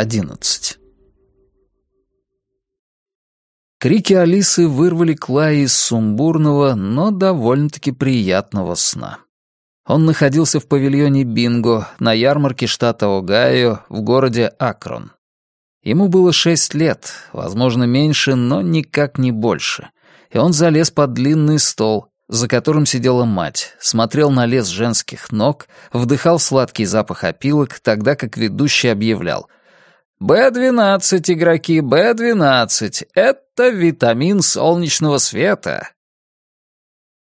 11. Крики Алисы вырвали Клая из сумбурного, но довольно-таки приятного сна. Он находился в павильоне Бинго на ярмарке штата Огайо в городе Акрон. Ему было шесть лет, возможно, меньше, но никак не больше. И он залез под длинный стол, за которым сидела мать, смотрел на лес женских ног, вдыхал сладкий запах опилок, тогда как ведущий объявлял «Б-12, игроки, Б-12, это витамин солнечного света».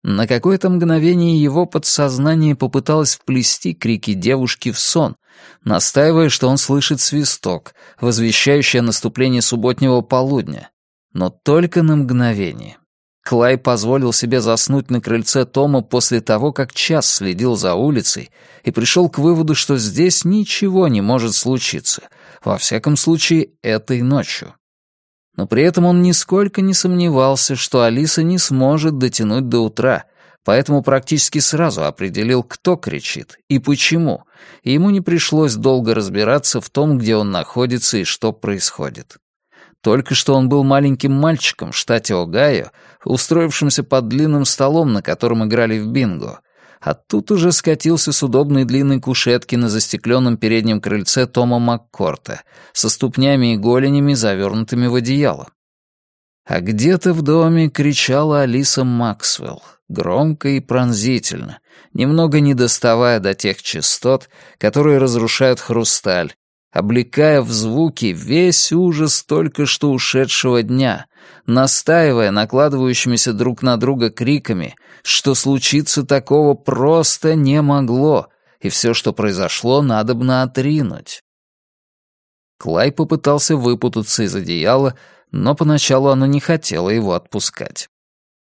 На какое-то мгновение его подсознание попыталось вплести крики девушки в сон, настаивая, что он слышит свисток, возвещающий о наступлении субботнего полудня. Но только на мгновение. Клай позволил себе заснуть на крыльце Тома после того, как час следил за улицей и пришел к выводу, что здесь ничего не может случиться, во всяком случае, этой ночью. Но при этом он нисколько не сомневался, что Алиса не сможет дотянуть до утра, поэтому практически сразу определил, кто кричит и почему, и ему не пришлось долго разбираться в том, где он находится и что происходит. Только что он был маленьким мальчиком в штате Огайо, устроившимся под длинным столом, на котором играли в бинго. А тут уже скатился с удобной длинной кушетки на застекленном переднем крыльце Тома Маккорта, со ступнями и голенями, завернутыми в одеяло. А где-то в доме кричала Алиса Максвелл, громко и пронзительно, немного не доставая до тех частот, которые разрушают хрусталь, облекая в звуки весь ужас только что ушедшего дня, настаивая накладывающимися друг на друга криками, что случиться такого просто не могло, и все, что произошло, надобно отринуть. Клай попытался выпутаться из одеяла, но поначалу оно не хотело его отпускать.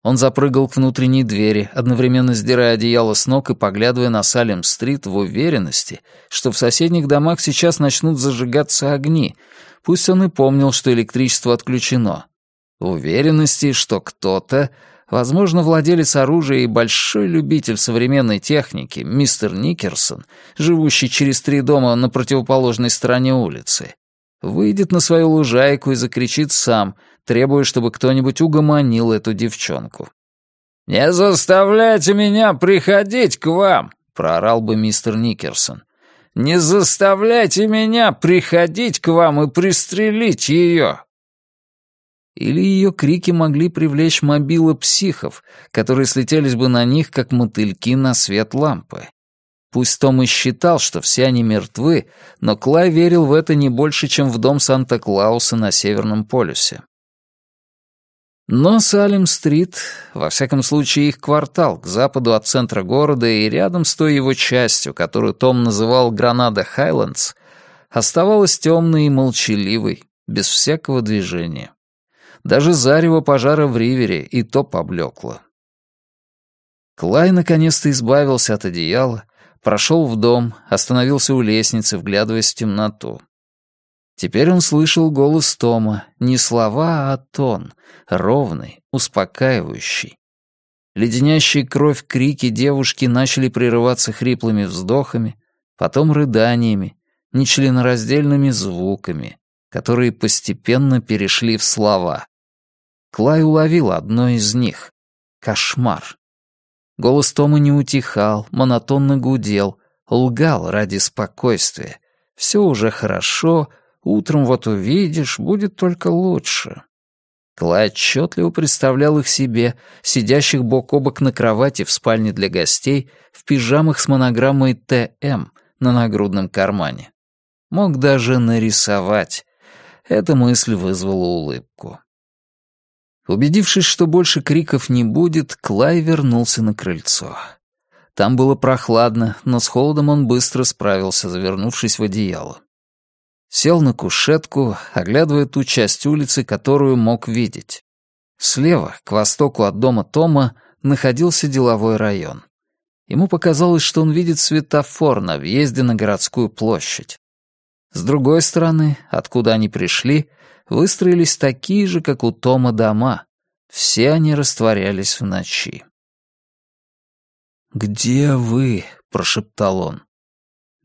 Он запрыгал к внутренней двери, одновременно сдирая одеяло с ног и поглядывая на Салем-стрит в уверенности, что в соседних домах сейчас начнут зажигаться огни, пусть он и помнил, что электричество отключено. В уверенности, что кто-то, возможно, владелец оружия и большой любитель современной техники, мистер Никерсон, живущий через три дома на противоположной стороне улицы, выйдет на свою лужайку и закричит сам — требуя, чтобы кто-нибудь угомонил эту девчонку. «Не заставляйте меня приходить к вам!» — проорал бы мистер Никерсон. «Не заставляйте меня приходить к вам и пристрелить ее!» Или ее крики могли привлечь мобилы психов, которые слетелись бы на них, как мотыльки на свет лампы. Пусть Том и считал, что все они мертвы, но Клай верил в это не больше, чем в дом Санта-Клауса на Северном полюсе. Но Салем-стрит, во всяком случае их квартал, к западу от центра города и рядом с той его частью, которую Том называл Гранада Хайлендс, оставалась темной и молчаливой, без всякого движения. Даже зарево пожара в Ривере и то поблекло. Клай наконец-то избавился от одеяла, прошел в дом, остановился у лестницы, вглядываясь в темноту. Теперь он слышал голос Тома, не слова, а тон, ровный, успокаивающий. Леденящие кровь крики девушки начали прерываться хриплыми вздохами, потом рыданиями, нечленораздельными звуками, которые постепенно перешли в слова. Клай уловил одно из них — кошмар. Голос Тома не утихал, монотонно гудел, лгал ради спокойствия. Все уже хорошо, Утром вот увидишь, будет только лучше». Клай отчетливо представлял их себе, сидящих бок о бок на кровати в спальне для гостей, в пижамах с монограммой «ТМ» на нагрудном кармане. Мог даже нарисовать. Эта мысль вызвала улыбку. Убедившись, что больше криков не будет, Клай вернулся на крыльцо. Там было прохладно, но с холодом он быстро справился, завернувшись в одеяло. Сел на кушетку, оглядывая ту часть улицы, которую мог видеть. Слева, к востоку от дома Тома, находился деловой район. Ему показалось, что он видит светофор на въезде на городскую площадь. С другой стороны, откуда они пришли, выстроились такие же, как у Тома, дома. Все они растворялись в ночи. «Где вы?» — прошептал он.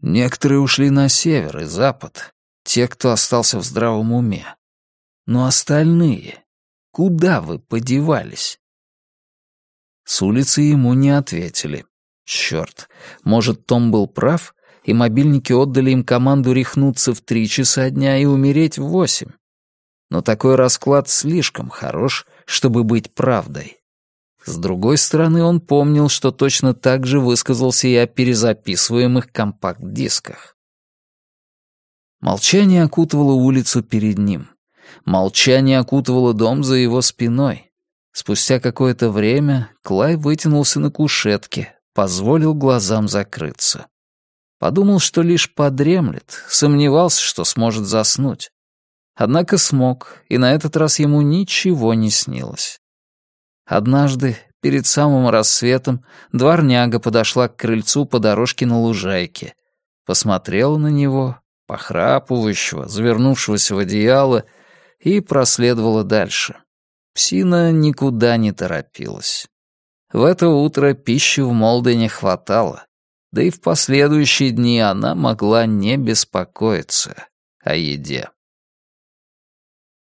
Некоторые ушли на север и запад, те, кто остался в здравом уме. Но остальные, куда вы подевались? С улицы ему не ответили. Черт, может, Том был прав, и мобильники отдали им команду рехнуться в три часа дня и умереть в восемь. Но такой расклад слишком хорош, чтобы быть правдой. С другой стороны, он помнил, что точно так же высказался и о перезаписываемых компакт-дисках. Молчание окутывало улицу перед ним. Молчание окутывало дом за его спиной. Спустя какое-то время Клай вытянулся на кушетке, позволил глазам закрыться. Подумал, что лишь подремлет, сомневался, что сможет заснуть. Однако смог, и на этот раз ему ничего не снилось. Однажды, перед самым рассветом, дворняга подошла к крыльцу по дорожке на лужайке, посмотрела на него, похрапывающего, завернувшегося в одеяло, и проследовала дальше. Псина никуда не торопилась. В это утро пищи в Молдене хватало, да и в последующие дни она могла не беспокоиться о еде.